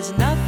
There's nothing